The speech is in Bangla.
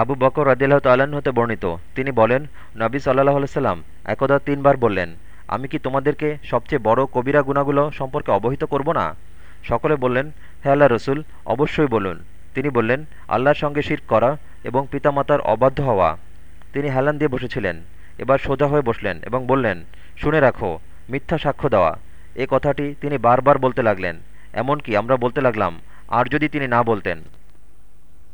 আবু বকর রদিল্লাহ তাল্লাহ্ন হতে বর্ণিত। তিনি বলেন, নবী সাল্লাহ সাল্লাম একদা তিনবার বললেন, আমি কি তোমাদেরকে সবচেয়ে বড় কবিরা গুণাগুলো সম্পর্কে অবহিত করব না সকলে বললেন, হে আল্লাহ রসুল, অবশ্যই বলুন। তিনি বললেন, আল্লাহর সঙ্গে শির করা এবং পিতামাতার অবাধ্য হওয়া তিনি হেলান দিয়ে বসেছিলেন, এবার সোজা হয়ে বসলেন এবং বললেন, শুনে রাখো, মিথ্যা সাক্ষ্য দেওয়া। এ কথাটি তিনি বারবার বলতে লাগলেন, এমনকি আমরা বলতে লাগলাম, আর যদি তিনি না বলতেন।